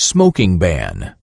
Smoking ban.